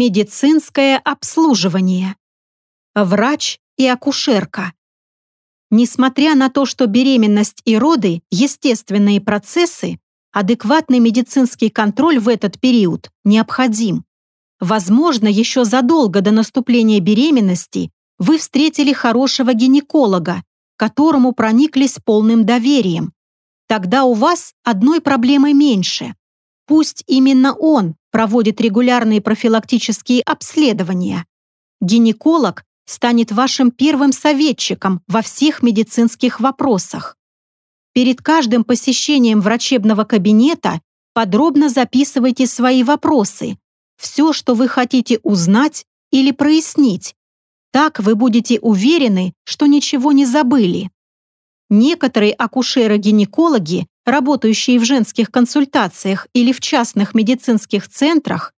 Медицинское обслуживание. Врач и акушерка. Несмотря на то, что беременность и роды – естественные процессы, адекватный медицинский контроль в этот период необходим. Возможно, еще задолго до наступления беременности вы встретили хорошего гинеколога, которому прониклись полным доверием. Тогда у вас одной проблемы меньше. Пусть именно он проводит регулярные профилактические обследования. Гинеколог станет вашим первым советчиком во всех медицинских вопросах. Перед каждым посещением врачебного кабинета подробно записывайте свои вопросы, все, что вы хотите узнать или прояснить. Так вы будете уверены, что ничего не забыли. Некоторые акушеры-гинекологи, работающие в женских консультациях или в частных медицинских центрах,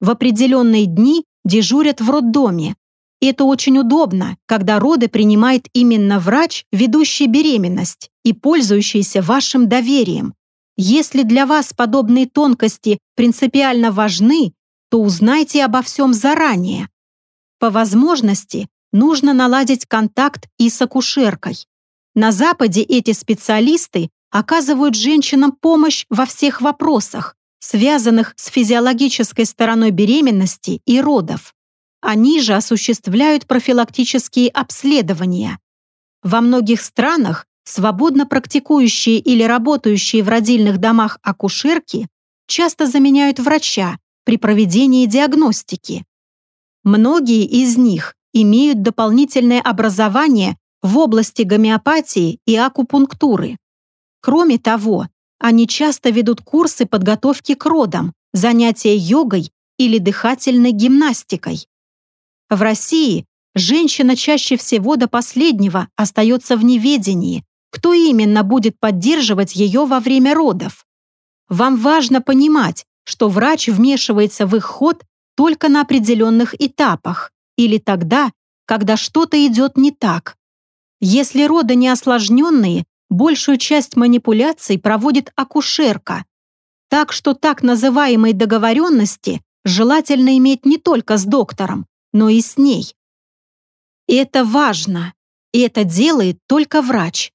в определенные дни дежурят в роддоме. И это очень удобно, когда роды принимает именно врач, ведущий беременность и пользующийся вашим доверием. Если для вас подобные тонкости принципиально важны, то узнайте обо всем заранее. По возможности нужно наладить контакт и с акушеркой. На Западе эти специалисты оказывают женщинам помощь во всех вопросах, связанных с физиологической стороной беременности и родов. Они же осуществляют профилактические обследования. Во многих странах свободно практикующие или работающие в родильных домах акушерки часто заменяют врача при проведении диагностики. Многие из них имеют дополнительное образование в области гомеопатии и акупунктуры. Кроме того, они часто ведут курсы подготовки к родам, занятия йогой или дыхательной гимнастикой. В России женщина чаще всего до последнего остается в неведении, кто именно будет поддерживать ее во время родов. Вам важно понимать, что врач вмешивается в их ход только на определенных этапах или тогда, когда что-то идет не так. Если роды не осложненные, большую часть манипуляций проводит акушерка. Так что так называемой договоренности желательно иметь не только с доктором, но и с ней. Это важно, и это делает только врач.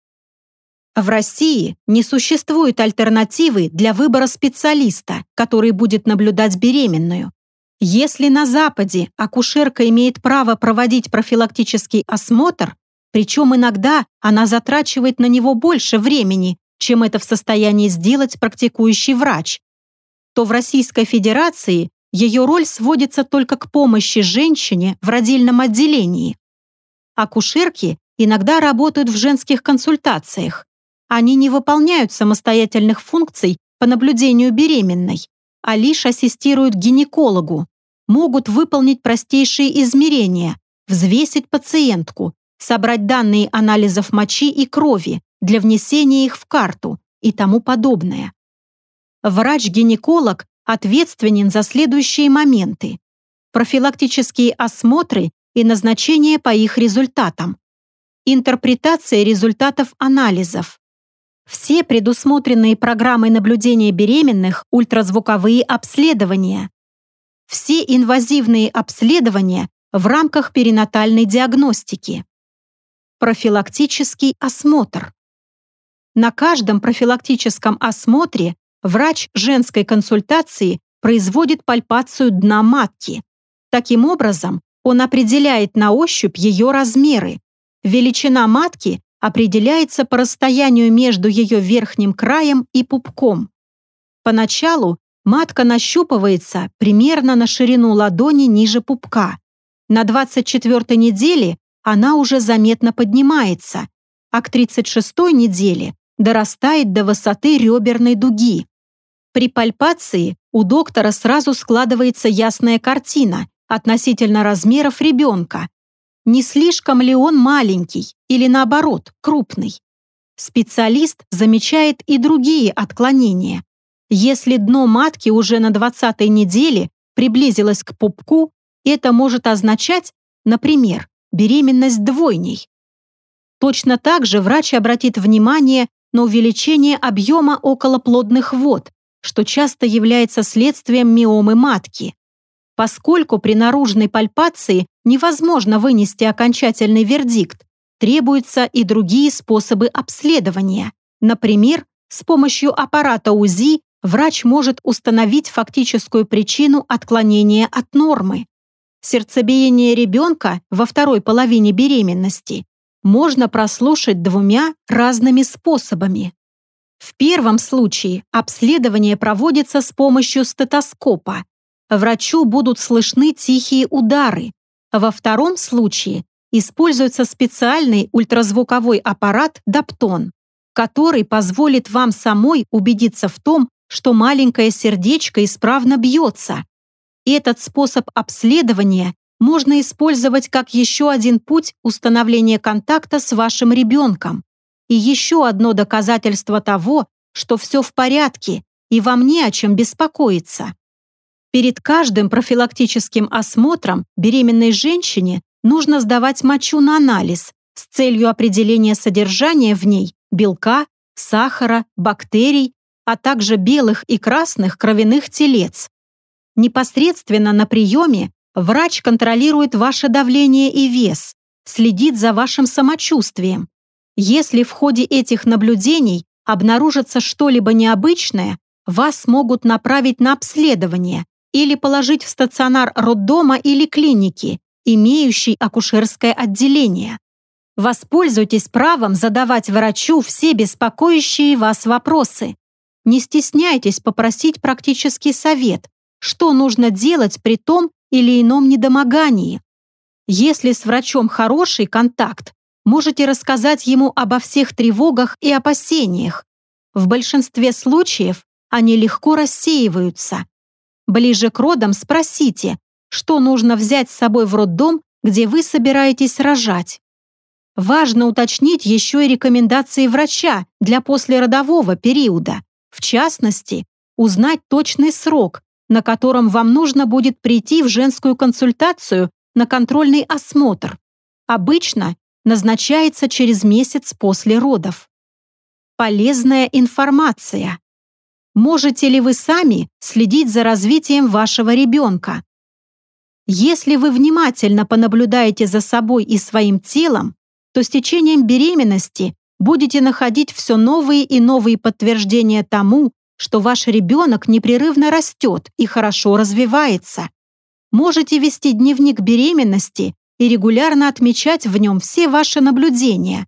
В России не существует альтернативы для выбора специалиста, который будет наблюдать беременную. Если на Западе акушерка имеет право проводить профилактический осмотр, причем иногда она затрачивает на него больше времени, чем это в состоянии сделать практикующий врач, то в Российской Федерации ее роль сводится только к помощи женщине в родильном отделении. Акушерки иногда работают в женских консультациях. Они не выполняют самостоятельных функций по наблюдению беременной, а лишь ассистируют гинекологу, могут выполнить простейшие измерения, взвесить пациентку, собрать данные анализов мочи и крови для внесения их в карту и тому подобное. Врач-гинеколог ответственен за следующие моменты. Профилактические осмотры и назначение по их результатам. Интерпретация результатов анализов. Все предусмотренные программой наблюдения беременных ультразвуковые обследования, все инвазивные обследования в рамках перинатальной диагностики. Профилактический осмотр. На каждом профилактическом осмотре врач женской консультации производит пальпацию дна матки. Таким образом, он определяет на ощупь ее размеры. Величина матки определяется по расстоянию между ее верхним краем и пупком. Поначалу матка нащупывается примерно на ширину ладони ниже пупка. На 24 неделе она уже заметно поднимается, а к 36 неделе дорастает до высоты реберной дуги. При пальпации у доктора сразу складывается ясная картина относительно размеров ребенка. Не слишком ли он маленький или наоборот, крупный? Специалист замечает и другие отклонения. Если дно матки уже на 20 неделе приблизилось к пупку, это может означать, например, беременность двойней. Точно так же врач обратит внимание на увеличение объема околоплодных вод, что часто является следствием миомы матки. Поскольку при наружной пальпации невозможно вынести окончательный вердикт, требуются и другие способы обследования. Например, с помощью аппарата УЗИ врач может установить фактическую причину отклонения от нормы. Сердцебиение ребенка во второй половине беременности можно прослушать двумя разными способами. В первом случае обследование проводится с помощью стетоскопа, врачу будут слышны тихие удары. Во втором случае используется специальный ультразвуковой аппарат Доптон, который позволит вам самой убедиться в том, что маленькое сердечко исправно бьется. Этот способ обследования можно использовать как еще один путь установления контакта с вашим ребенком и еще одно доказательство того, что все в порядке и вам не о чем беспокоиться. Перед каждым профилактическим осмотром беременной женщине нужно сдавать мочу на анализ с целью определения содержания в ней белка, сахара, бактерий, а также белых и красных кровяных телец. Непосредственно на приеме врач контролирует ваше давление и вес, следит за вашим самочувствием. Если в ходе этих наблюдений обнаружится что-либо необычное, вас могут направить на обследование, или положить в стационар роддома или клиники, имеющий акушерское отделение. Воспользуйтесь правом задавать врачу все беспокоящие вас вопросы. Не стесняйтесь попросить практический совет, что нужно делать при том или ином недомогании. Если с врачом хороший контакт, можете рассказать ему обо всех тревогах и опасениях. В большинстве случаев они легко рассеиваются, Ближе к родам спросите, что нужно взять с собой в роддом, где вы собираетесь рожать. Важно уточнить еще и рекомендации врача для послеродового периода. В частности, узнать точный срок, на котором вам нужно будет прийти в женскую консультацию на контрольный осмотр. Обычно назначается через месяц после родов. Полезная информация. Можете ли вы сами следить за развитием вашего ребенка? Если вы внимательно понаблюдаете за собой и своим телом, то с течением беременности будете находить все новые и новые подтверждения тому, что ваш ребенок непрерывно растет и хорошо развивается. Можете вести дневник беременности и регулярно отмечать в нем все ваши наблюдения.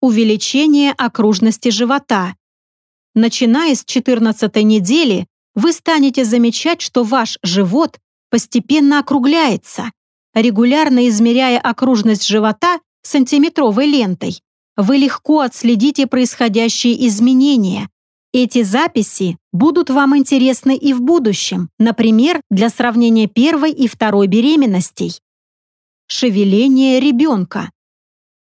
Увеличение окружности живота, Начиная с 14 недели, вы станете замечать, что ваш живот постепенно округляется. Регулярно измеряя окружность живота сантиметровой лентой, вы легко отследите происходящие изменения. Эти записи будут вам интересны и в будущем, например, для сравнения первой и второй беременностей. Шевеление ребенка.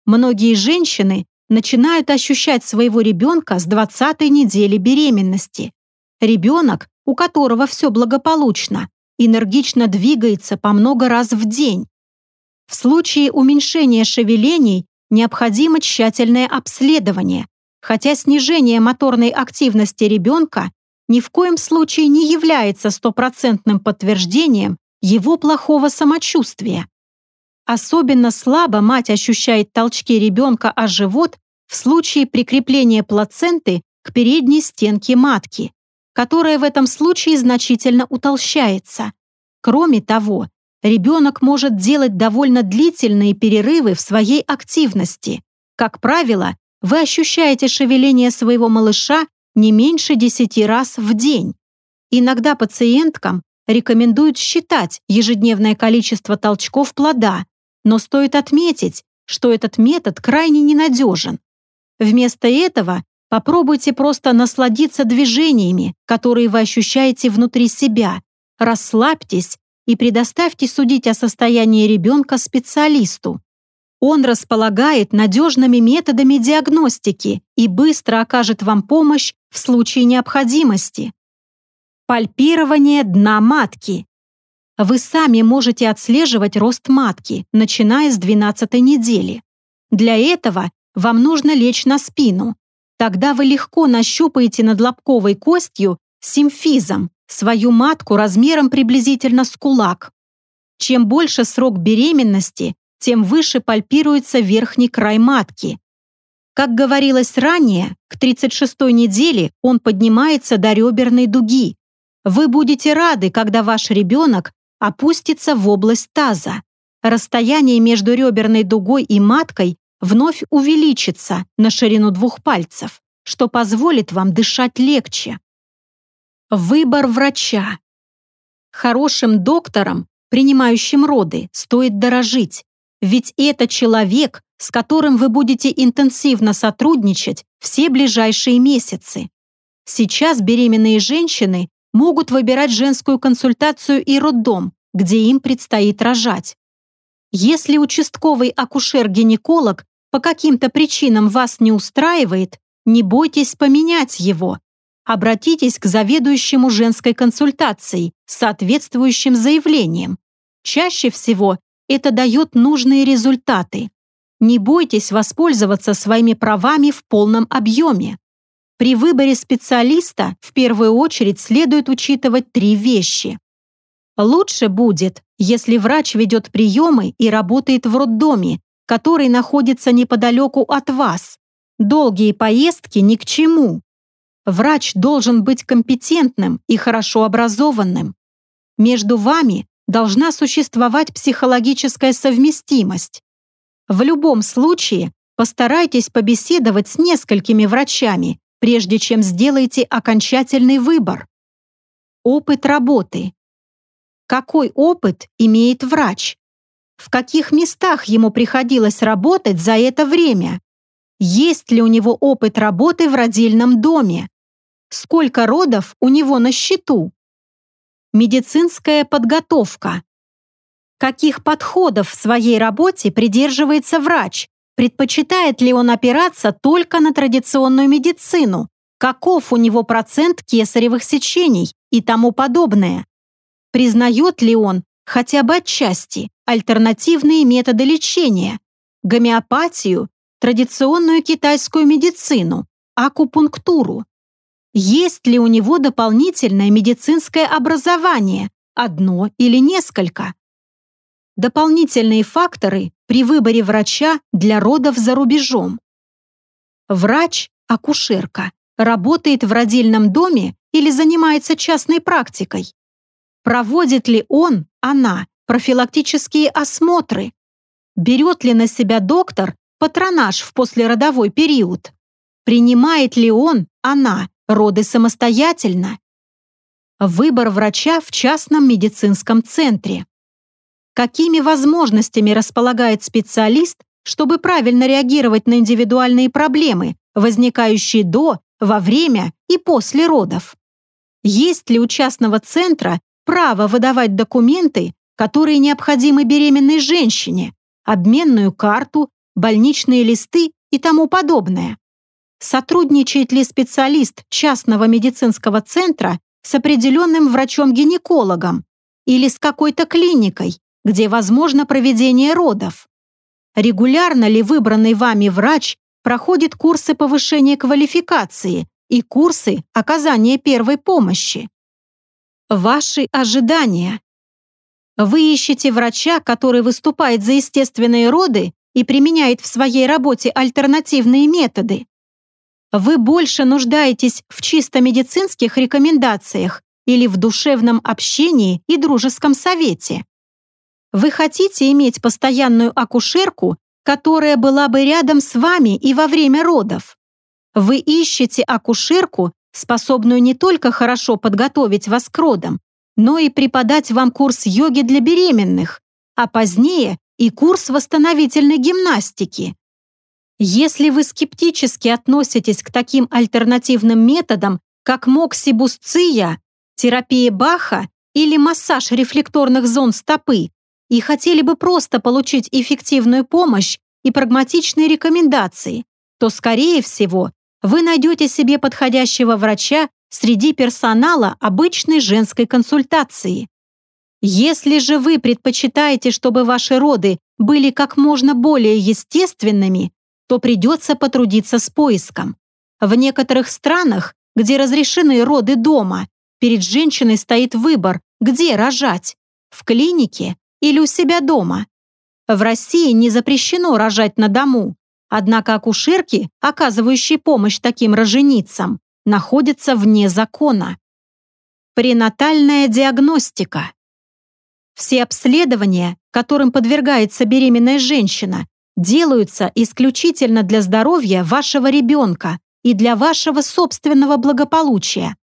Многие женщины начинают ощущать своего ребенка с 20-й недели беременности. Ребенок, у которого все благополучно, энергично двигается по много раз в день. В случае уменьшения шевелений необходимо тщательное обследование, хотя снижение моторной активности ребенка ни в коем случае не является стопроцентным подтверждением его плохого самочувствия. Особенно слабо мать ощущает толчки ребенка о живот в случае прикрепления плаценты к передней стенке матки, которая в этом случае значительно утолщается. Кроме того, ребенок может делать довольно длительные перерывы в своей активности. Как правило, вы ощущаете шевеление своего малыша не меньше 10 раз в день. Иногда пациенткам рекомендуют считать ежедневное количество толчков плода, но стоит отметить, что этот метод крайне ненадежен. Вместо этого попробуйте просто насладиться движениями, которые вы ощущаете внутри себя. Расслабьтесь и предоставьте судить о состоянии ребенка специалисту. Он располагает надежными методами диагностики и быстро окажет вам помощь в случае необходимости. Пальпирование дна матки. Вы сами можете отслеживать рост матки, начиная с 12 недели. Для этого вам нужно лечь на спину. Тогда вы легко нащупаете над лобковой костью симфизом, свою матку размером приблизительно с кулак. Чем больше срок беременности, тем выше пальпируется верхний край матки. Как говорилось ранее, к 36-й неделе он поднимается до реберной дуги. Вы будете рады, когда ваш ребенок опустится в область таза. Расстояние между реберной дугой и маткой вновь увеличится на ширину двух пальцев, что позволит вам дышать легче. Выбор врача. Хорошим доктором, принимающим роды, стоит дорожить, ведь это человек, с которым вы будете интенсивно сотрудничать все ближайшие месяцы. Сейчас беременные женщины могут выбирать женскую консультацию и роддом, где им предстоит рожать. Если участковый акушер-гинеколог по каким-то причинам вас не устраивает, не бойтесь поменять его. Обратитесь к заведующему женской консультацией с соответствующим заявлением. Чаще всего это дает нужные результаты. Не бойтесь воспользоваться своими правами в полном объеме. При выборе специалиста в первую очередь следует учитывать три вещи. Лучше будет, если врач ведет приемы и работает в роддоме, который находится неподалеку от вас. Долгие поездки ни к чему. Врач должен быть компетентным и хорошо образованным. Между вами должна существовать психологическая совместимость. В любом случае, постарайтесь побеседовать с несколькими врачами, прежде чем сделаете окончательный выбор. Опыт работы. Какой опыт имеет врач? В каких местах ему приходилось работать за это время? Есть ли у него опыт работы в родильном доме? Сколько родов у него на счету? Медицинская подготовка. Каких подходов в своей работе придерживается врач? Предпочитает ли он опираться только на традиционную медицину? Каков у него процент кесаревых сечений и тому подобное? Признает ли он, хотя бы отчасти, альтернативные методы лечения, гомеопатию, традиционную китайскую медицину, акупунктуру, есть ли у него дополнительное медицинское образование, одно или несколько. Дополнительные факторы при выборе врача для родов за рубежом. Врач, акушерка, работает в родильном доме или занимается частной практикой. Проводит ли он, она, профилактические осмотры? Берет ли на себя доктор патронаж в послеродовой период? Принимает ли он, она, роды самостоятельно. Выбор врача в частном медицинском центре. Какими возможностями располагает специалист, чтобы правильно реагировать на индивидуальные проблемы, возникающие до, во время и после родов? Есть ли у частного центра право выдавать документы, которые необходимы беременной женщине, обменную карту, больничные листы и тому подобное? Сотрудничает ли специалист частного медицинского центра с определенным врачом-гинекологом или с какой-то клиникой, где возможно проведение родов? Регулярно ли выбранный вами врач проходит курсы повышения квалификации и курсы оказания первой помощи? Ваши ожидания. Вы ищете врача, который выступает за естественные роды и применяет в своей работе альтернативные методы. Вы больше нуждаетесь в чисто медицинских рекомендациях или в душевном общении и дружеском совете. Вы хотите иметь постоянную акушерку, которая была бы рядом с вами и во время родов. Вы ищете акушерку, способную не только хорошо подготовить вас к родам, но и преподать вам курс йоги для беременных, а позднее и курс восстановительной гимнастики. Если вы скептически относитесь к таким альтернативным методам, как моксибусция, терапия Баха или массаж рефлекторных зон стопы, и хотели бы просто получить эффективную помощь и прагматичные рекомендации, то, скорее всего, вы найдете себе подходящего врача среди персонала обычной женской консультации. Если же вы предпочитаете, чтобы ваши роды были как можно более естественными, то придется потрудиться с поиском. В некоторых странах, где разрешены роды дома, перед женщиной стоит выбор, где рожать – в клинике или у себя дома. В России не запрещено рожать на дому, однако акушерки, оказывающие помощь таким роженицам, находятся вне закона. Пренатальная диагностика. Все обследования, которым подвергается беременная женщина, делаются исключительно для здоровья вашего ребенка и для вашего собственного благополучия.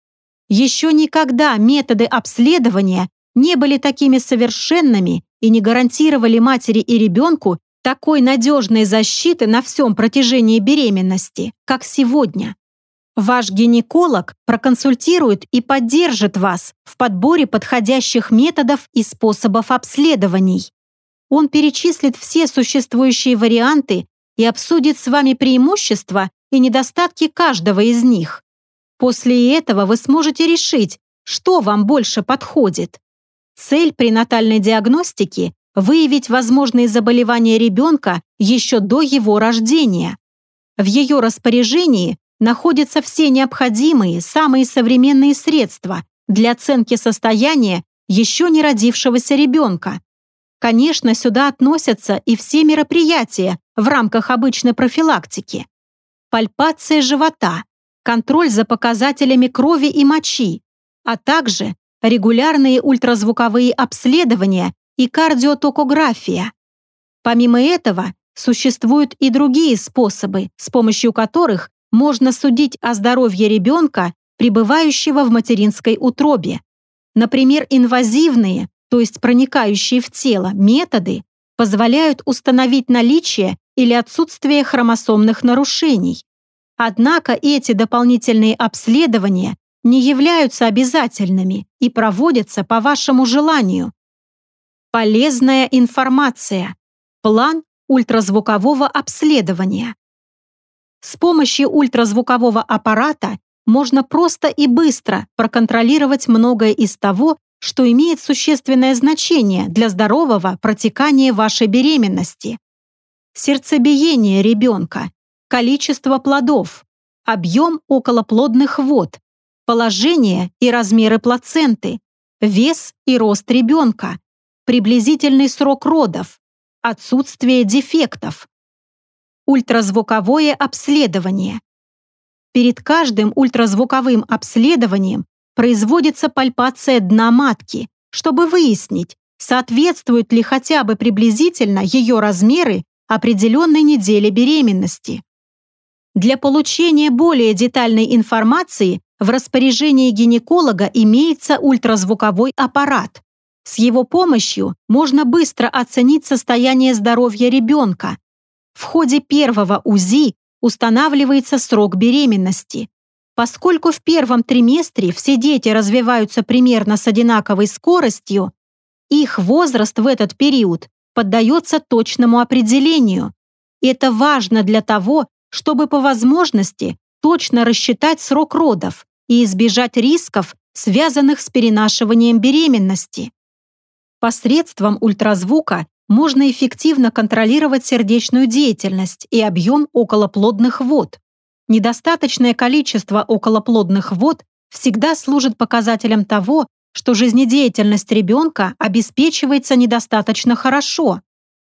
Еще никогда методы обследования не были такими совершенными и не гарантировали матери и ребенку такой надежной защиты на всем протяжении беременности, как сегодня. Ваш гинеколог проконсультирует и поддержит вас в подборе подходящих методов и способов обследований. Он перечислит все существующие варианты и обсудит с вами преимущества и недостатки каждого из них. После этого вы сможете решить, что вам больше подходит. Цель пренатальной диагностики – выявить возможные заболевания ребенка еще до его рождения. В ее распоряжении находятся все необходимые, самые современные средства для оценки состояния еще не родившегося ребенка. Конечно, сюда относятся и все мероприятия в рамках обычной профилактики. Пальпация живота, контроль за показателями крови и мочи, а также регулярные ультразвуковые обследования и кардиотокография. Помимо этого, существуют и другие способы, с помощью которых можно судить о здоровье ребенка, пребывающего в материнской утробе. Например, инвазивные, то есть проникающие в тело, методы позволяют установить наличие или отсутствие хромосомных нарушений. Однако эти дополнительные обследования не являются обязательными и проводятся по вашему желанию. Полезная информация. План ультразвукового обследования. С помощью ультразвукового аппарата можно просто и быстро проконтролировать многое из того, что имеет существенное значение для здорового протекания вашей беременности. Сердцебиение ребенка, количество плодов, объем околоплодных вод, положение и размеры плаценты, вес и рост ребенка, приблизительный срок родов, отсутствие дефектов, Ультразвуковое обследование. Перед каждым ультразвуковым обследованием производится пальпация дна матки, чтобы выяснить, соответствуют ли хотя бы приблизительно ее размеры определенной неделе беременности. Для получения более детальной информации в распоряжении гинеколога имеется ультразвуковой аппарат. С его помощью можно быстро оценить состояние здоровья ребенка, в ходе первого УЗИ устанавливается срок беременности. Поскольку в первом триместре все дети развиваются примерно с одинаковой скоростью, их возраст в этот период поддается точному определению. Это важно для того, чтобы по возможности точно рассчитать срок родов и избежать рисков, связанных с перенашиванием беременности. Посредством ультразвука можно эффективно контролировать сердечную деятельность и объем околоплодных вод. Недостаточное количество околоплодных вод всегда служит показателем того, что жизнедеятельность ребенка обеспечивается недостаточно хорошо.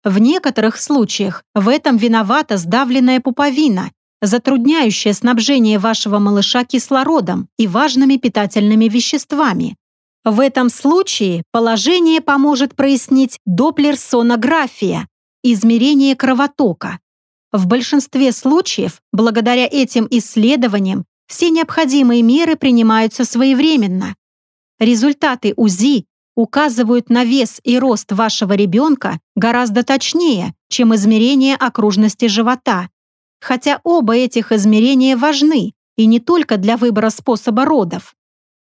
В некоторых случаях в этом виновата сдавленная пуповина, затрудняющая снабжение вашего малыша кислородом и важными питательными веществами. В этом случае положение поможет прояснить доплерсонография, измерение кровотока. В большинстве случаев, благодаря этим исследованиям, все необходимые меры принимаются своевременно. Результаты УЗИ указывают на вес и рост вашего ребенка гораздо точнее, чем измерение окружности живота. Хотя оба этих измерения важны, и не только для выбора способа родов.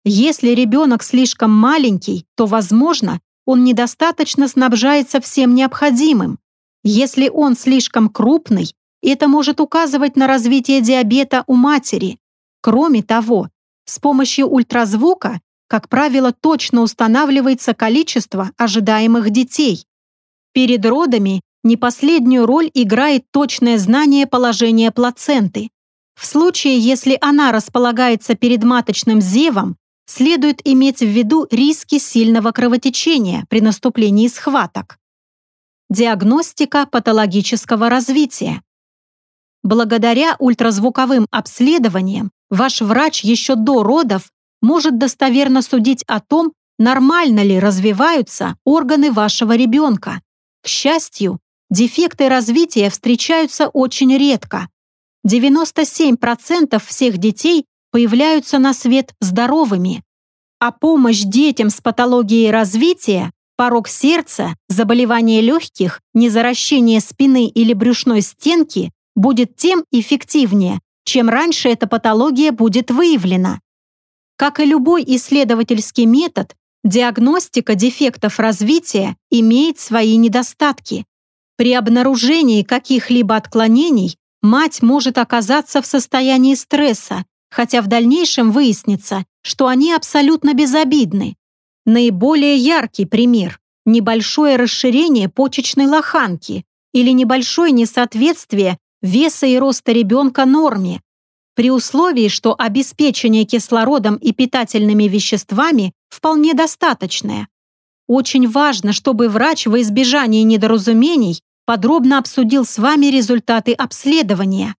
Если ребенок слишком маленький, то, возможно, он недостаточно снабжается всем необходимым. Если он слишком крупный, это может указывать на развитие диабета у матери. Кроме того, с помощью ультразвука, как правило, точно устанавливается количество ожидаемых детей. Перед родами не последнюю роль играет точное знание положения плаценты. В случае, если она располагается перед маточным зевом, следует иметь в виду риски сильного кровотечения при наступлении схваток. Диагностика патологического развития. Благодаря ультразвуковым обследованиям ваш врач еще до родов может достоверно судить о том, нормально ли развиваются органы вашего ребенка. К счастью, дефекты развития встречаются очень редко. 97% всех детей появляются на свет здоровыми. А помощь детям с патологией развития, порог сердца, заболевания легких, незаращение спины или брюшной стенки будет тем эффективнее, чем раньше эта патология будет выявлена. Как и любой исследовательский метод, диагностика дефектов развития имеет свои недостатки. При обнаружении каких-либо отклонений мать может оказаться в состоянии стресса, хотя в дальнейшем выяснится, что они абсолютно безобидны. Наиболее яркий пример – небольшое расширение почечной лоханки или небольшое несоответствие веса и роста ребенка норме, при условии, что обеспечение кислородом и питательными веществами вполне достаточное. Очень важно, чтобы врач во избежание недоразумений подробно обсудил с вами результаты обследования.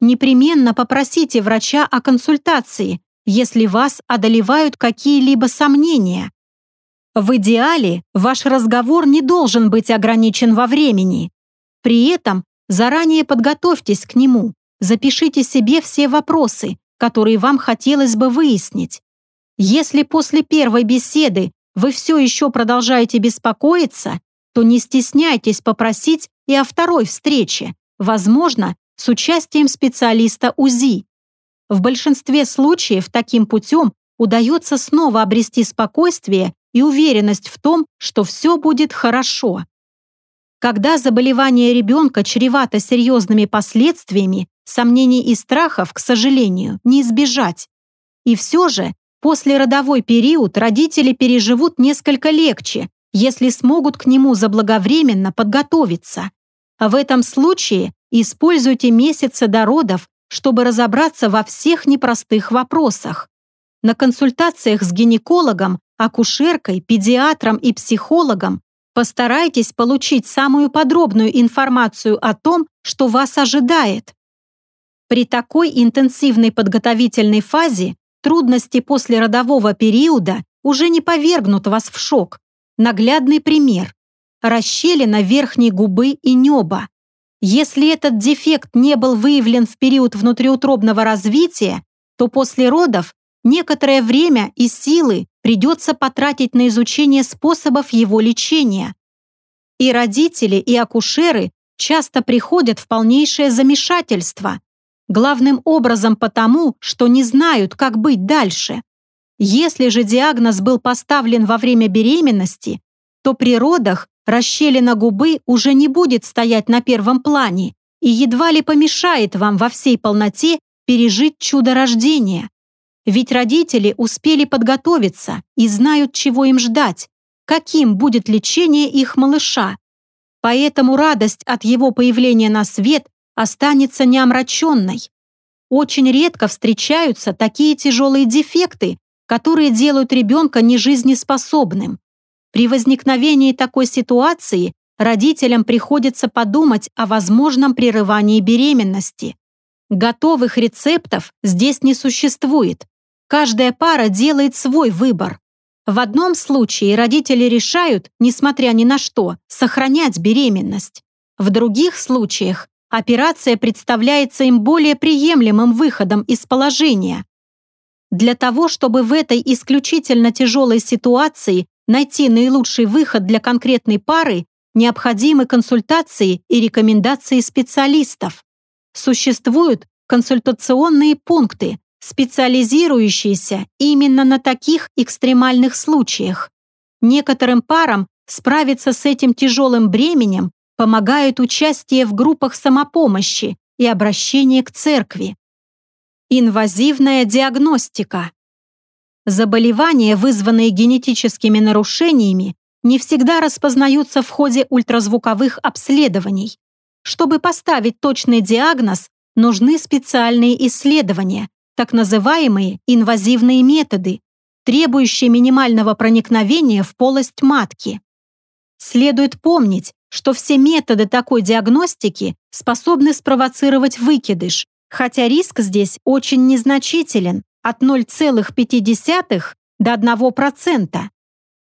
Непременно попросите врача о консультации, если вас одолевают какие-либо сомнения. В идеале ваш разговор не должен быть ограничен во времени. При этом заранее подготовьтесь к нему, запишите себе все вопросы, которые вам хотелось бы выяснить. Если после первой беседы вы все еще продолжаете беспокоиться, то не стесняйтесь попросить и о второй встрече, возможно, с участием специалиста УЗИ. В большинстве случаев таким путем удается снова обрести спокойствие и уверенность в том, что все будет хорошо. Когда заболевание ребенка чревато серьезными последствиями, сомнений и страхов, к сожалению, не избежать. И все же, после родовой период родители переживут несколько легче, если смогут к нему заблаговременно подготовиться. А в этом случае используйте месяцы до родов, чтобы разобраться во всех непростых вопросах. На консультациях с гинекологом, акушеркой, педиатром и психологом постарайтесь получить самую подробную информацию о том, что вас ожидает. При такой интенсивной подготовительной фазе трудности послеродового периода уже не повергнут вас в шок, Наглядный пример. Расщелина верхней губы и неба. Если этот дефект не был выявлен в период внутриутробного развития, то после родов некоторое время и силы придется потратить на изучение способов его лечения. И родители, и акушеры часто приходят в полнейшее замешательство, главным образом потому, что не знают, как быть дальше. Если же диагноз был поставлен во время беременности, то при родах расщелина губы уже не будет стоять на первом плане и едва ли помешает вам во всей полноте пережить чудо рождения. Ведь родители успели подготовиться и знают, чего им ждать, каким будет лечение их малыша. Поэтому радость от его появления на свет останется неомраченной. Очень редко встречаются такие тяжелые дефекты, которые делают ребенка нежизнеспособным. При возникновении такой ситуации родителям приходится подумать о возможном прерывании беременности. Готовых рецептов здесь не существует. Каждая пара делает свой выбор. В одном случае родители решают, несмотря ни на что, сохранять беременность. В других случаях операция представляется им более приемлемым выходом из положения. Для того, чтобы в этой исключительно тяжелой ситуации найти наилучший выход для конкретной пары, необходимы консультации и рекомендации специалистов. Существуют консультационные пункты, специализирующиеся именно на таких экстремальных случаях. Некоторым парам справиться с этим тяжелым бременем помогает участие в группах самопомощи и обращение к церкви. Инвазивная диагностика. Заболевания, вызванные генетическими нарушениями, не всегда распознаются в ходе ультразвуковых обследований. Чтобы поставить точный диагноз, нужны специальные исследования, так называемые инвазивные методы. требующие минимального проникновения в полость матки. Следует помнить, что все методы такой диагностики способны спровоцировать выкидыш, хотя риск здесь очень незначителен от 0,5 до 1%.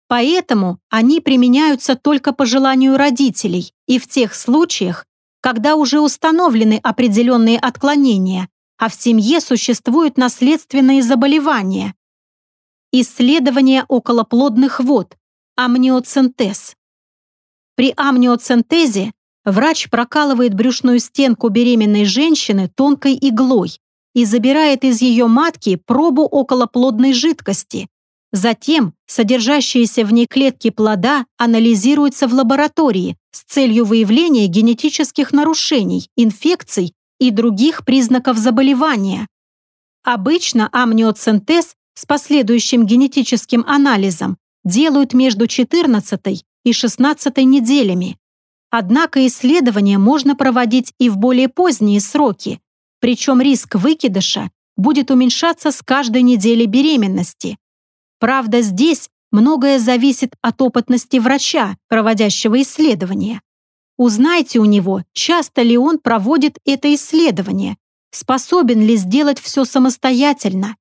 Поэтому они применяются только по желанию родителей и в тех случаях, когда уже установлены определенные отклонения, а в семье существуют наследственные заболевания. Исследование околоплодных вод, амниоцентез. При амниоцентезе врач прокалывает брюшную стенку беременной женщины тонкой иглой и забирает из ее матки пробу околоплодной жидкости. Затем содержащиеся в ней клетки плода анализируются в лаборатории с целью выявления генетических нарушений, инфекций и других признаков заболевания. Обычно амниоцентез с последующим генетическим анализом делают между 14 и 16 неделями. Однако исследования можно проводить и в более поздние сроки, причем риск выкидыша будет уменьшаться с каждой недели беременности. Правда, здесь многое зависит от опытности врача, проводящего исследование. Узнайте у него, часто ли он проводит это исследование, способен ли сделать все самостоятельно.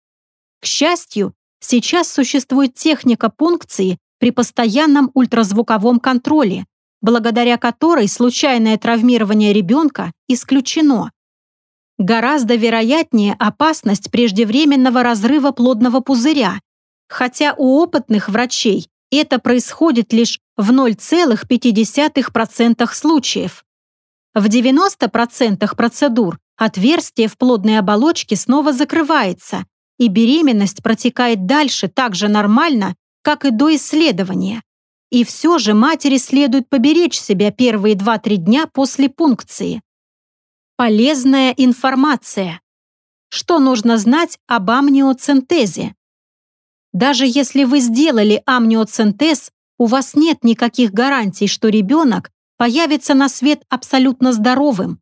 К счастью, сейчас существует техника пункции при постоянном ультразвуковом контроле, благодаря которой случайное травмирование ребенка исключено. Гораздо вероятнее опасность преждевременного разрыва плодного пузыря, хотя у опытных врачей это происходит лишь в 0,5% случаев. В 90% процедур отверстие в плодной оболочке снова закрывается, и беременность протекает дальше так же нормально, как и до исследования. И все же матери следует поберечь себя первые 2-3 дня после пункции. Полезная информация. Что нужно знать об амниоцентезе? Даже если вы сделали амниоцентез, у вас нет никаких гарантий, что ребенок появится на свет абсолютно здоровым.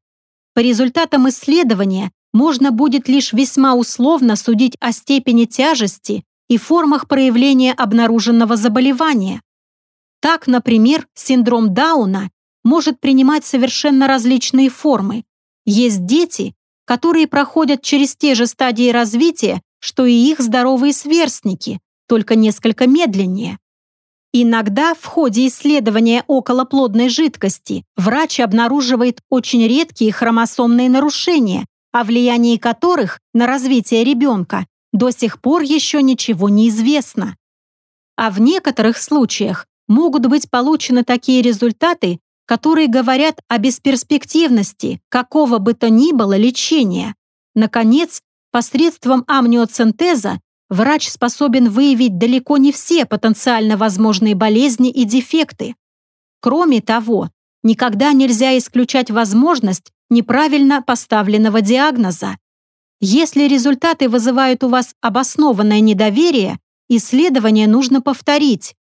По результатам исследования можно будет лишь весьма условно судить о степени тяжести и формах проявления обнаруженного заболевания. Так, например, синдром Дауна может принимать совершенно различные формы, есть дети, которые проходят через те же стадии развития, что и их здоровые сверстники, только несколько медленнее. Иногда в ходе исследования околоплодной жидкости врач обнаруживает очень редкие хромосомные нарушения, о влиянии которых на развитие ребенка до сих пор еще ничего не известно. А в некоторых случаях могут быть получены такие результаты, которые говорят о бесперспективности какого бы то ни было лечения. Наконец, посредством амниоцентеза врач способен выявить далеко не все потенциально возможные болезни и дефекты. Кроме того, никогда нельзя исключать возможность неправильно поставленного диагноза. Если результаты вызывают у вас обоснованное недоверие, исследование нужно повторить.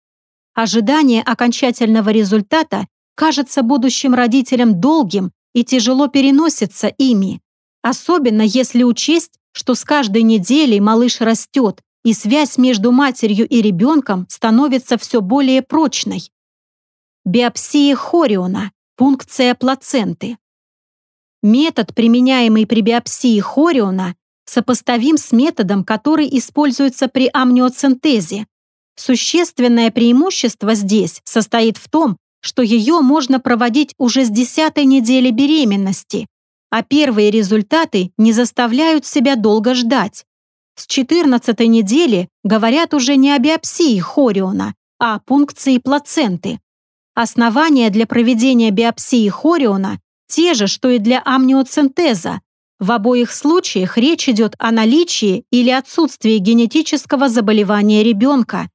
Ожидание окончательного результата кажется будущим родителям долгим и тяжело переносится ими. Особенно если учесть, что с каждой неделей малыш растет, и связь между матерью и ребенком становится все более прочной. Биопсия хориона, пункция плаценты. Метод, применяемый при биопсии хориона, сопоставим с методом, который используется при амниоцентезе. Существенное преимущество здесь состоит в том, что ее можно проводить уже с десятой недели беременности, а первые результаты не заставляют себя долго ждать. С 14 недели говорят уже не о биопсии хориона, а о пункции плаценты. Основания для проведения биопсии хориона те же, что и для амниоцентеза. В обоих случаях речь идет о наличии или отсутствии генетического заболевания ребенка.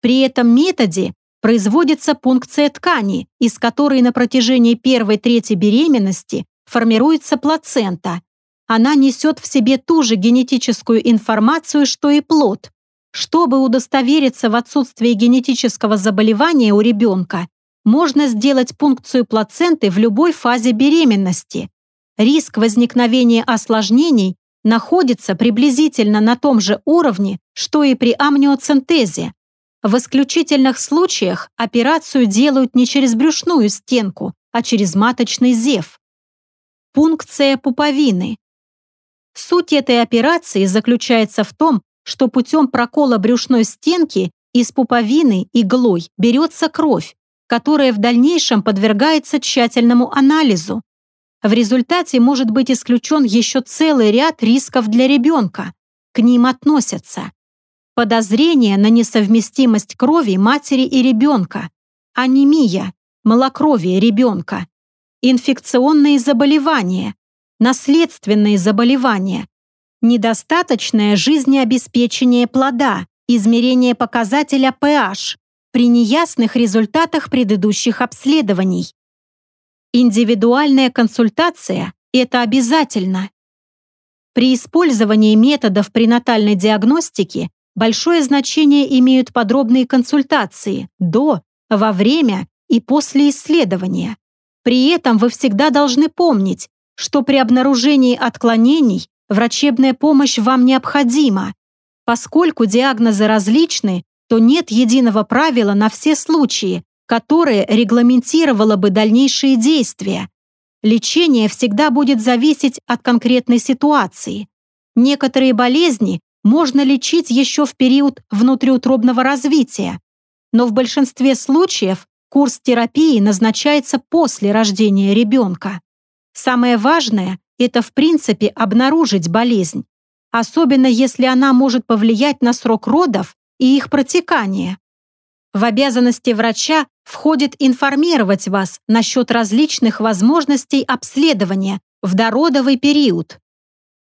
При этом методе производится пункция ткани, из которой на протяжении первой трети беременности формируется плацента. Она несет в себе ту же генетическую информацию, что и плод. Чтобы удостовериться в отсутствии генетического заболевания у ребенка, можно сделать пункцию плаценты в любой фазе беременности. Риск возникновения осложнений находится приблизительно на том же уровне, что и при амниоцентезе. В исключительных случаях операцию делают не через брюшную стенку, а через маточный зев. Пункция пуповины. Суть этой операции заключается в том, что путем прокола брюшной стенки из пуповины иглой берется кровь, которая в дальнейшем подвергается тщательному анализу. В результате может быть исключен еще целый ряд рисков для ребенка. К ним относятся подозрение на несовместимость крови матери и ребенка, анемия, малокровие ребенка, инфекционные заболевания, наследственные заболевания, недостаточное жизнеобеспечение плода, измерение показателя pH при неясных результатах предыдущих обследований. Индивидуальная консультация – это обязательно. При использовании методов пренатальной диагностики большое значение имеют подробные консультации до, во время и после исследования. При этом вы всегда должны помнить, что при обнаружении отклонений врачебная помощь вам необходима. Поскольку диагнозы различны, то нет единого правила на все случаи, которое регламентировало бы дальнейшие действия. Лечение всегда будет зависеть от конкретной ситуации. Некоторые болезни можно лечить еще в период внутриутробного развития, но в большинстве случаев курс терапии назначается после рождения ребенка. Самое важное – это в принципе обнаружить болезнь, особенно если она может повлиять на срок родов и их протекание. В обязанности врача входит информировать вас насчет различных возможностей обследования в дородовый период.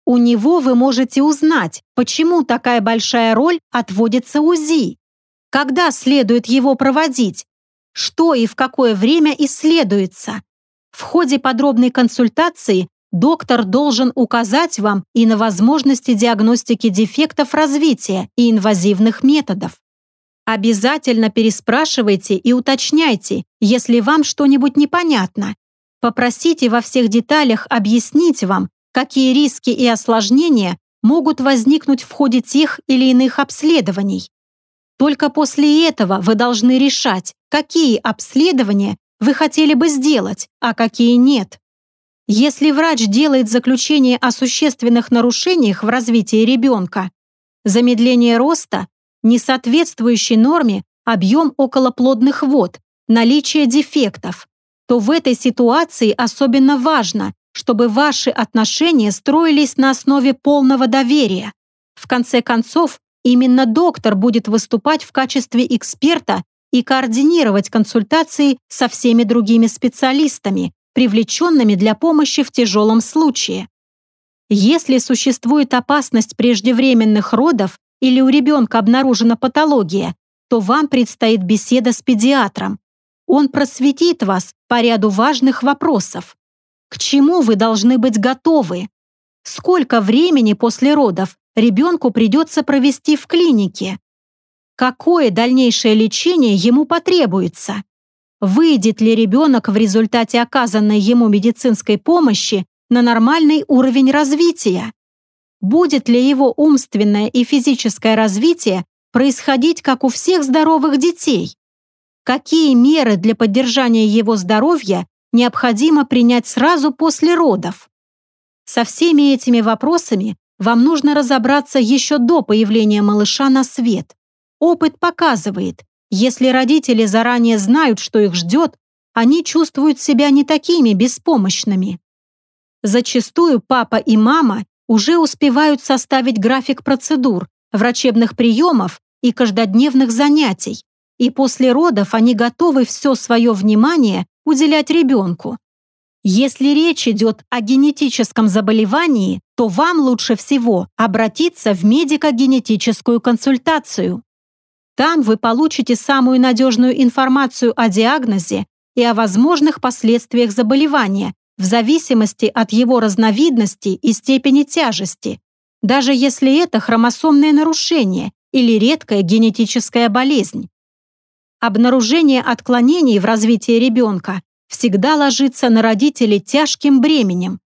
У него вы можете узнать, почему такая большая роль отводится УЗИ, когда следует его проводить, что и в какое время исследуется, в ходе подробной консультации доктор должен указать вам и на возможности диагностики дефектов развития и инвазивных методов. Обязательно переспрашивайте и уточняйте, если вам что-нибудь непонятно. Попросите во всех деталях объяснить вам, какие риски и осложнения могут возникнуть в ходе тех или иных обследований. Только после этого вы должны решать, какие обследования вы хотели бы сделать, а какие нет. Если врач делает заключение о существенных нарушениях в развитии ребенка, замедление роста, несоответствующий норме объем околоплодных вод, наличие дефектов, то в этой ситуации особенно важно, чтобы ваши отношения строились на основе полного доверия. В конце концов, именно доктор будет выступать в качестве эксперта и координировать консультации со всеми другими специалистами, привлеченными для помощи в тяжелом случае. Если существует опасность преждевременных родов или у ребенка обнаружена патология, то вам предстоит беседа с педиатром. Он просветит вас по ряду важных вопросов. К чему вы должны быть готовы? Сколько времени после родов ребенку придется провести в клинике? какое дальнейшее лечение ему потребуется. Выйдет ли ребенок в результате оказанной ему медицинской помощи на нормальный уровень развития? Будет ли его умственное и физическое развитие происходить, как у всех здоровых детей? Какие меры для поддержания его здоровья необходимо принять сразу после родов? Со всеми этими вопросами вам нужно разобраться еще до появления малыша на свет. Опыт показывает, если родители заранее знают, что их ждет, они чувствуют себя не такими беспомощными. Зачастую папа и мама уже успевают составить график процедур, врачебных приемов и каждодневных занятий, и после родов они готовы все свое внимание уделять ребенку. Если речь идет о генетическом заболевании, то вам лучше всего обратиться в медико-генетическую консультацию. Там вы получите самую надежную информацию о диагнозе и о возможных последствиях заболевания в зависимости от его разновидности и степени тяжести, даже если это хромосомное нарушение или редкая генетическая болезнь. Обнаружение отклонений в развитии ребенка всегда ложится на родителей тяжким бременем.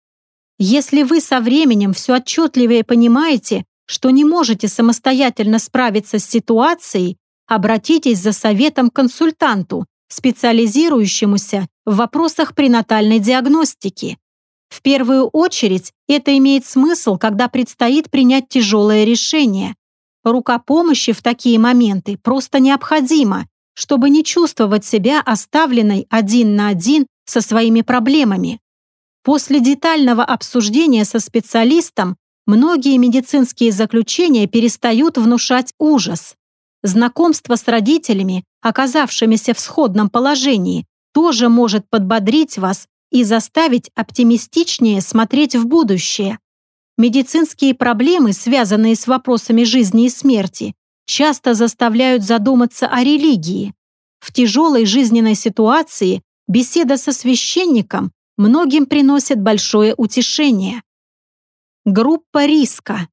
Если вы со временем все отчетливее понимаете, что не можете самостоятельно справиться с ситуацией, обратитесь за советом к консультанту, специализирующемуся в вопросах пренатальной диагностики. В первую очередь это имеет смысл, когда предстоит принять тяжелое решение. Рука помощи в такие моменты просто необходима, чтобы не чувствовать себя оставленной один на один со своими проблемами. После детального обсуждения со специалистом многие медицинские заключения перестают внушать ужас. Знакомство с родителями, оказавшимися в сходном положении, тоже может подбодрить вас и заставить оптимистичнее смотреть в будущее. Медицинские проблемы, связанные с вопросами жизни и смерти, часто заставляют задуматься о религии. В тяжелой жизненной ситуации беседа со священником многим приносит большое утешение. Группа риска.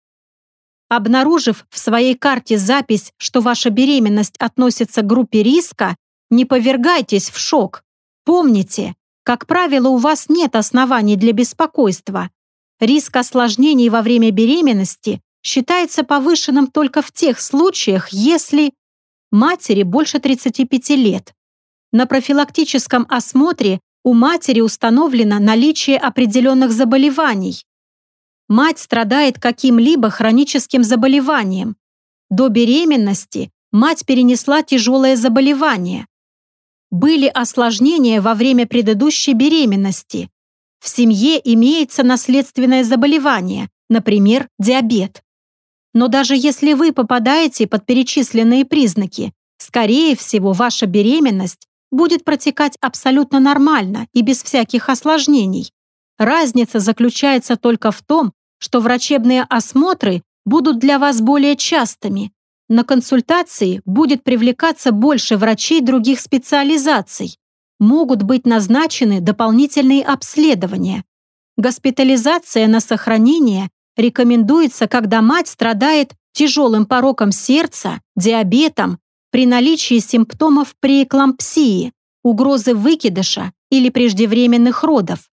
Обнаружив в своей карте запись, что ваша беременность относится к группе риска, не повергайтесь в шок. Помните, как правило, у вас нет оснований для беспокойства. Риск осложнений во время беременности считается повышенным только в тех случаях, если матери больше 35 лет. На профилактическом осмотре у матери установлено наличие определенных заболеваний. Мать страдает каким-либо хроническим заболеванием. До беременности мать перенесла тяжелое заболевание. Были осложнения во время предыдущей беременности. В семье имеется наследственное заболевание, например, диабет. Но даже если вы попадаете под перечисленные признаки, скорее всего, ваша беременность будет протекать абсолютно нормально и без всяких осложнений. Разница заключается только в том, что врачебные осмотры будут для вас более частыми. На консультации будет привлекаться больше врачей других специализаций. Могут быть назначены дополнительные обследования. Госпитализация на сохранение рекомендуется, когда мать страдает тяжелым пороком сердца, диабетом, при наличии симптомов преэклампсии, угрозы выкидыша или преждевременных родов.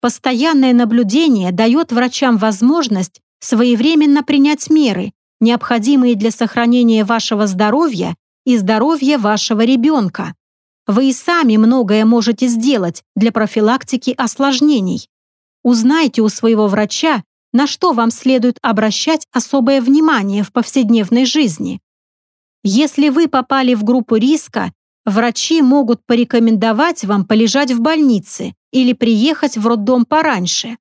Постоянное наблюдение дает врачам возможность своевременно принять меры, необходимые для сохранения вашего здоровья и здоровья вашего ребенка. Вы и сами многое можете сделать для профилактики осложнений. Узнайте у своего врача, на что вам следует обращать особое внимание в повседневной жизни. Если вы попали в группу риска, врачи могут порекомендовать вам полежать в больнице или приехать в роддом пораньше.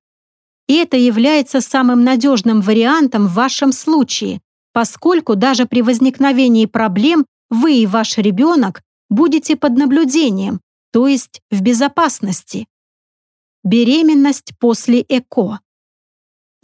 И это является самым надежным вариантом в вашем случае, поскольку даже при возникновении проблем вы и ваш ребенок будете под наблюдением, то есть в безопасности. Беременность после ЭКО.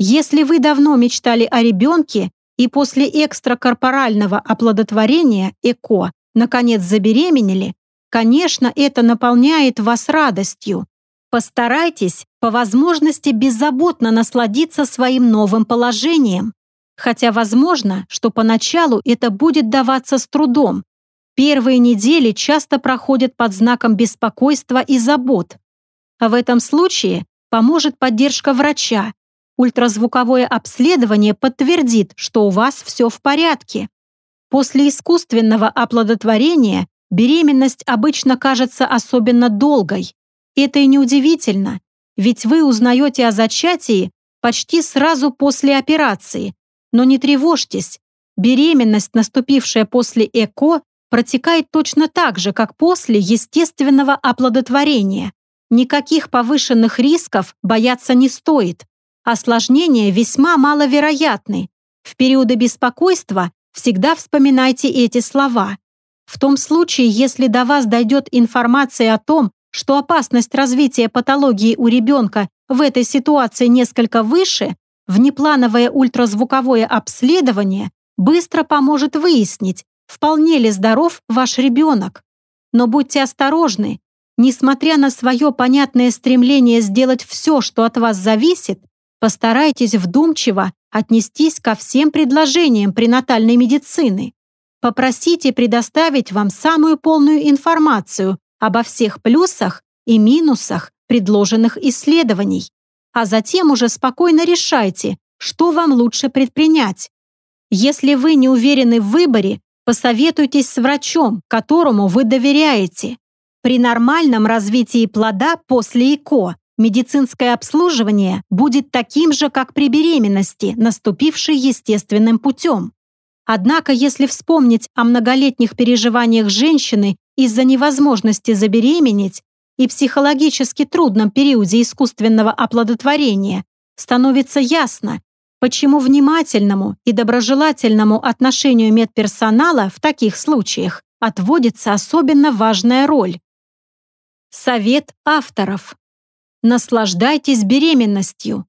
Если вы давно мечтали о ребенке и после экстракорпорального оплодотворения ЭКО наконец забеременели, конечно, это наполняет вас радостью. Постарайтесь по возможности беззаботно насладиться своим новым положением. Хотя возможно, что поначалу это будет даваться с трудом. Первые недели часто проходят под знаком беспокойства и забот. А в этом случае поможет поддержка врача, Ультразвуковое обследование подтвердит, что у вас все в порядке. После искусственного оплодотворения беременность обычно кажется особенно долгой. Это и неудивительно, ведь вы узнаете о зачатии почти сразу после операции. Но не тревожьтесь, беременность, наступившая после ЭКО, протекает точно так же, как после естественного оплодотворения. Никаких повышенных рисков бояться не стоит. Осложнения весьма маловероятны. В периоды беспокойства всегда вспоминайте эти слова. В том случае, если до вас дойдет информация о том, что опасность развития патологии у ребенка в этой ситуации несколько выше, внеплановое ультразвуковое обследование быстро поможет выяснить, вполне ли здоров ваш ребенок. Но будьте осторожны. Несмотря на свое понятное стремление сделать все, что от вас зависит, Постарайтесь вдумчиво отнестись ко всем предложениям пренатальной медицины. Попросите предоставить вам самую полную информацию обо всех плюсах и минусах предложенных исследований. а затем уже спокойно решайте, что вам лучше предпринять. Если вы не уверены в выборе, посоветуйтесь с врачом, которому вы доверяете. При нормальном развитии плода после ЭКО медицинское обслуживание будет таким же, как при беременности, наступившей естественным путем. Однако, если вспомнить о многолетних переживаниях женщины из-за невозможности забеременеть и психологически трудном периоде искусственного оплодотворения, становится ясно, почему внимательному и доброжелательному отношению медперсонала в таких случаях отводится особенно важная роль. Совет авторов. Наслаждайтесь беременностью.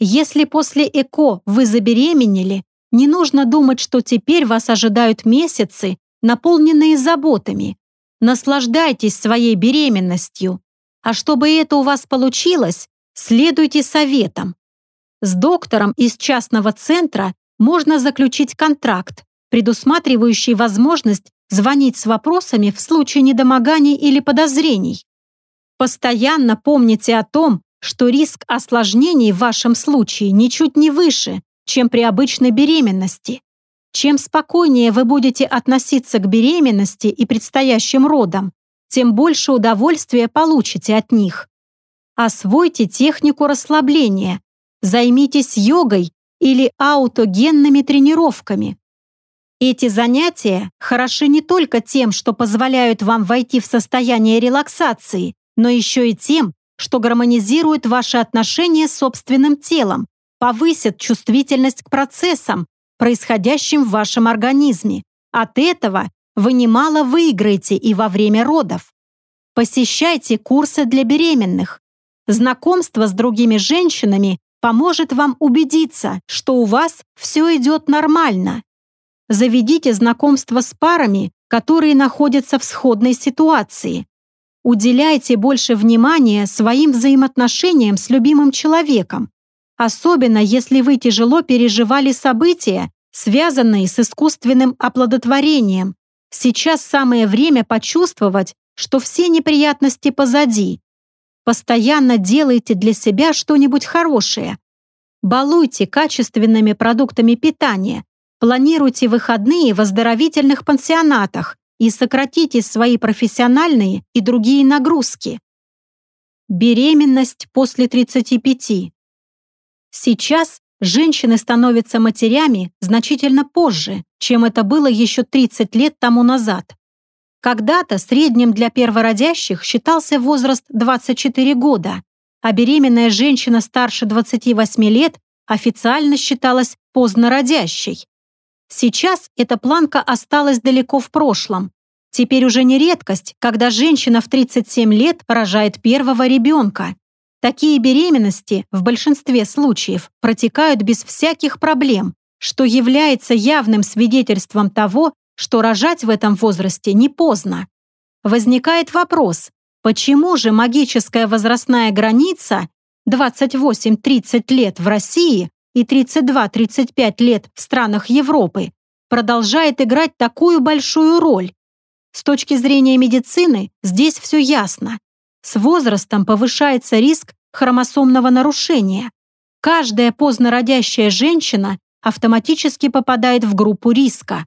Если после ЭКО вы забеременели, не нужно думать, что теперь вас ожидают месяцы, наполненные заботами. Наслаждайтесь своей беременностью. А чтобы это у вас получилось, следуйте советам. С доктором из частного центра можно заключить контракт, предусматривающий возможность звонить с вопросами в случае недомоганий или подозрений. Постоянно помните о том, что риск осложнений в вашем случае ничуть не выше, чем при обычной беременности. Чем спокойнее вы будете относиться к беременности и предстоящим родам, тем больше удовольствия получите от них. Освойте технику расслабления, займитесь йогой или аутогенными тренировками. Эти занятия хороши не только тем, что позволяют вам войти в состояние релаксации, но еще и тем, что гармонизирует ваши отношения с собственным телом, повысит чувствительность к процессам, происходящим в вашем организме. От этого вы немало выиграете и во время родов. Посещайте курсы для беременных. Знакомство с другими женщинами поможет вам убедиться, что у вас все идет нормально. Заведите знакомство с парами, которые находятся в сходной ситуации. Уделяйте больше внимания своим взаимоотношениям с любимым человеком, особенно если вы тяжело переживали события, связанные с искусственным оплодотворением. Сейчас самое время почувствовать, что все неприятности позади. Постоянно делайте для себя что-нибудь хорошее. Балуйте качественными продуктами питания. Планируйте выходные в оздоровительных пансионатах и сократите свои профессиональные и другие нагрузки. Беременность после 35. Сейчас женщины становятся матерями значительно позже, чем это было еще 30 лет тому назад. Когда-то средним для первородящих считался возраст 24 года, а беременная женщина старше 28 лет официально считалась позднородящей. Сейчас эта планка осталась далеко в прошлом. Теперь уже не редкость, когда женщина в 37 лет рожает первого ребенка. Такие беременности в большинстве случаев протекают без всяких проблем, что является явным свидетельством того, что рожать в этом возрасте не поздно. Возникает вопрос, почему же магическая возрастная граница 28-30 лет в России и 32-35 лет в странах Европы продолжает играть такую большую роль. С точки зрения медицины здесь все ясно. С возрастом повышается риск хромосомного нарушения. Каждая позднородящая женщина автоматически попадает в группу риска.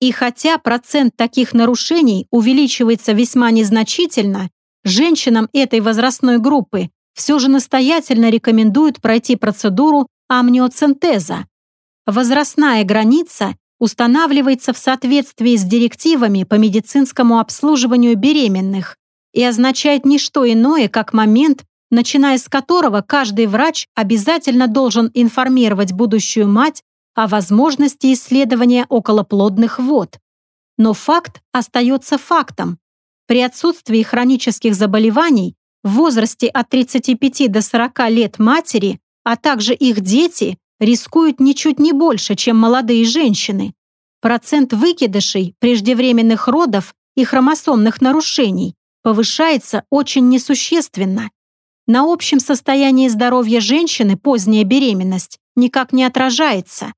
И хотя процент таких нарушений увеличивается весьма незначительно, женщинам этой возрастной группы все же настоятельно рекомендуют пройти процедуру амниоцентеза. Возрастная граница устанавливается в соответствии с директивами по медицинскому обслуживанию беременных и означает не что иное, как момент, начиная с которого каждый врач обязательно должен информировать будущую мать о возможности исследования околоплодных вод. Но факт остается фактом. При отсутствии хронических заболеваний в возрасте от 35 до 40 лет матери а также их дети рискуют ничуть не больше, чем молодые женщины. Процент выкидышей, преждевременных родов и хромосомных нарушений повышается очень несущественно. На общем состоянии здоровья женщины поздняя беременность никак не отражается.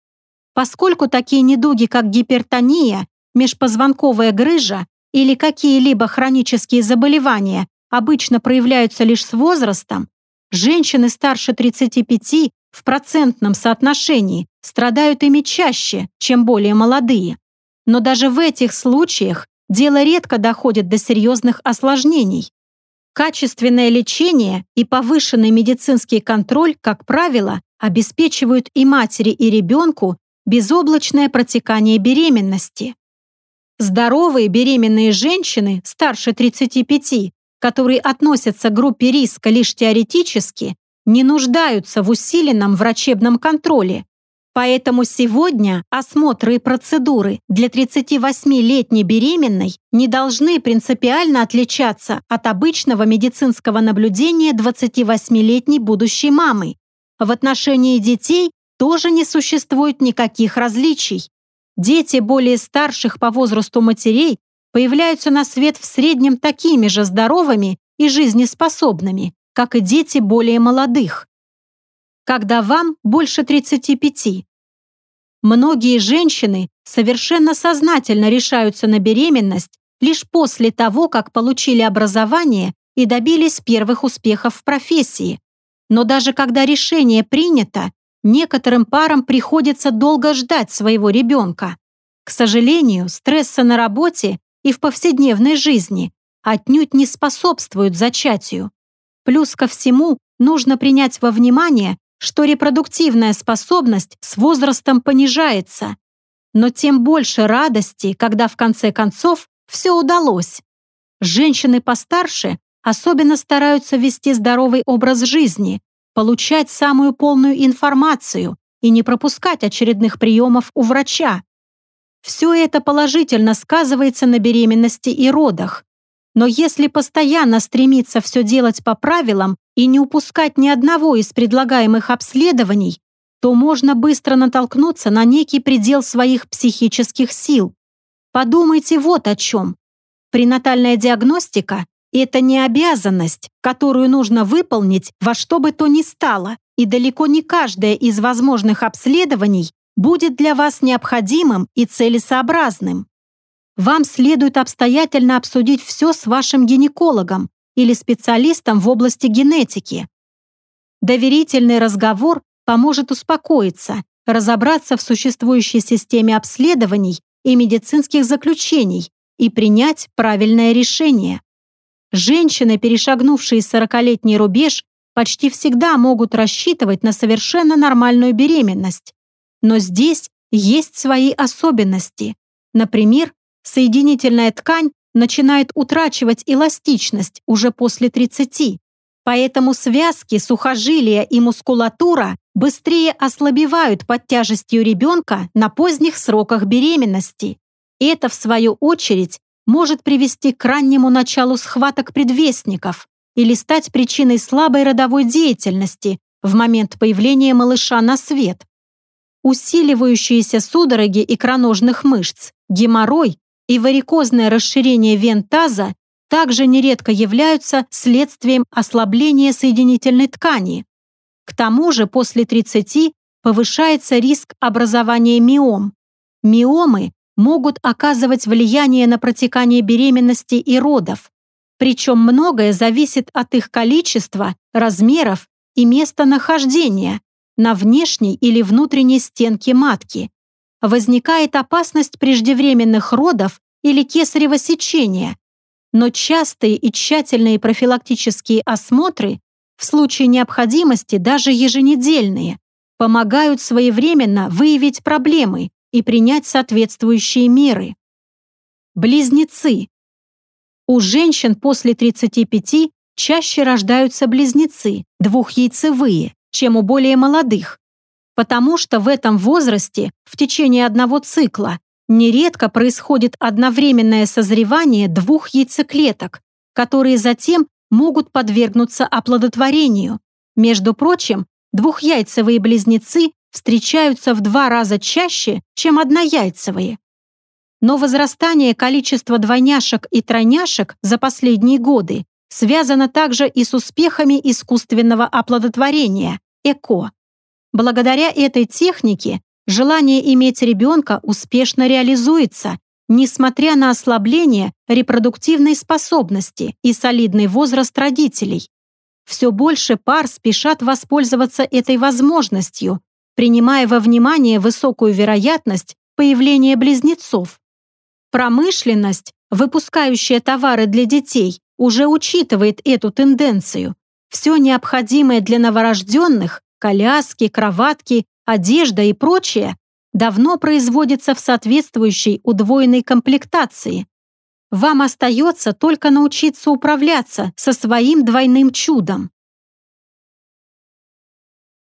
Поскольку такие недуги, как гипертония, межпозвонковая грыжа или какие-либо хронические заболевания обычно проявляются лишь с возрастом, Женщины старше 35 в процентном соотношении страдают ими чаще, чем более молодые. Но даже в этих случаях дело редко доходит до серьезных осложнений. Качественное лечение и повышенный медицинский контроль, как правило, обеспечивают и матери, и ребенку безоблачное протекание беременности. Здоровые беременные женщины старше 35, которые относятся к группе риска лишь теоретически, не нуждаются в усиленном врачебном контроле. Поэтому сегодня осмотры и процедуры для 38-летней беременной не должны принципиально отличаться от обычного медицинского наблюдения 28-летней будущей мамы. В отношении детей тоже не существует никаких различий. Дети более старших по возрасту матерей появляются на свет в среднем такими же здоровыми и жизнеспособными, как и дети более молодых. Когда вам больше 35. Многие женщины совершенно сознательно решаются на беременность лишь после того, как получили образование и добились первых успехов в профессии. Но даже когда решение принято, некоторым парам приходится долго ждать своего ребенка. К сожалению, стрессы на работе и в повседневной жизни отнюдь не способствуют зачатию. Плюс ко всему, нужно принять во внимание, что репродуктивная способность с возрастом понижается. Но тем больше радости, когда в конце концов все удалось. Женщины постарше особенно стараются вести здоровый образ жизни, получать самую полную информацию и не пропускать очередных приемов у врача. Все это положительно сказывается на беременности и родах. Но если постоянно стремиться все делать по правилам и не упускать ни одного из предлагаемых обследований, то можно быстро натолкнуться на некий предел своих психических сил. Подумайте вот о чем. Пренатальная диагностика это не обязанность, которую нужно выполнить во что бы то ни стало, и далеко не каждое из возможных обследований будет для вас необходимым и целесообразным. Вам следует обстоятельно обсудить все с вашим гинекологом или специалистом в области генетики. Доверительный разговор поможет успокоиться, разобраться в существующей системе обследований и медицинских заключений и принять правильное решение. Женщины, перешагнувшие сорокалетний рубеж, почти всегда могут рассчитывать на совершенно нормальную беременность. Но здесь есть свои особенности. Например, соединительная ткань начинает утрачивать эластичность уже после 30. Поэтому связки, сухожилия и мускулатура быстрее ослабевают под тяжестью ребенка на поздних сроках беременности. Это, в свою очередь, может привести к раннему началу схваток предвестников или стать причиной слабой родовой деятельности в момент появления малыша на свет. Усиливающиеся судороги икроножных мышц, геморрой и варикозное расширение вен таза также нередко являются следствием ослабления соединительной ткани. К тому же после 30 повышается риск образования миом. Миомы могут оказывать влияние на протекание беременности и родов. Причем многое зависит от их количества, размеров и местонахождения на внешней или внутренней стенке матки. Возникает опасность преждевременных родов или кесарево сечения. Но частые и тщательные профилактические осмотры, в случае необходимости даже еженедельные, помогают своевременно выявить проблемы и принять соответствующие меры. Близнецы. У женщин после 35 чаще рождаются близнецы, двухяйцевые, чем у более молодых, потому что в этом возрасте в течение одного цикла нередко происходит одновременное созревание двух яйцеклеток, которые затем могут подвергнуться оплодотворению. Между прочим, двухяйцевые близнецы встречаются в два раза чаще, чем однояйцевые. Но возрастание количества двойняшек и тройняшек за последние годы связано также и с успехами искусственного оплодотворения – ЭКО. Благодаря этой технике желание иметь ребенка успешно реализуется, несмотря на ослабление репродуктивной способности и солидный возраст родителей. Все больше пар спешат воспользоваться этой возможностью, принимая во внимание высокую вероятность появления близнецов. Промышленность, выпускающая товары для детей, уже учитывает эту тенденцию. Все необходимое для новорожденных – коляски, кроватки, одежда и прочее – давно производится в соответствующей удвоенной комплектации. Вам остается только научиться управляться со своим двойным чудом.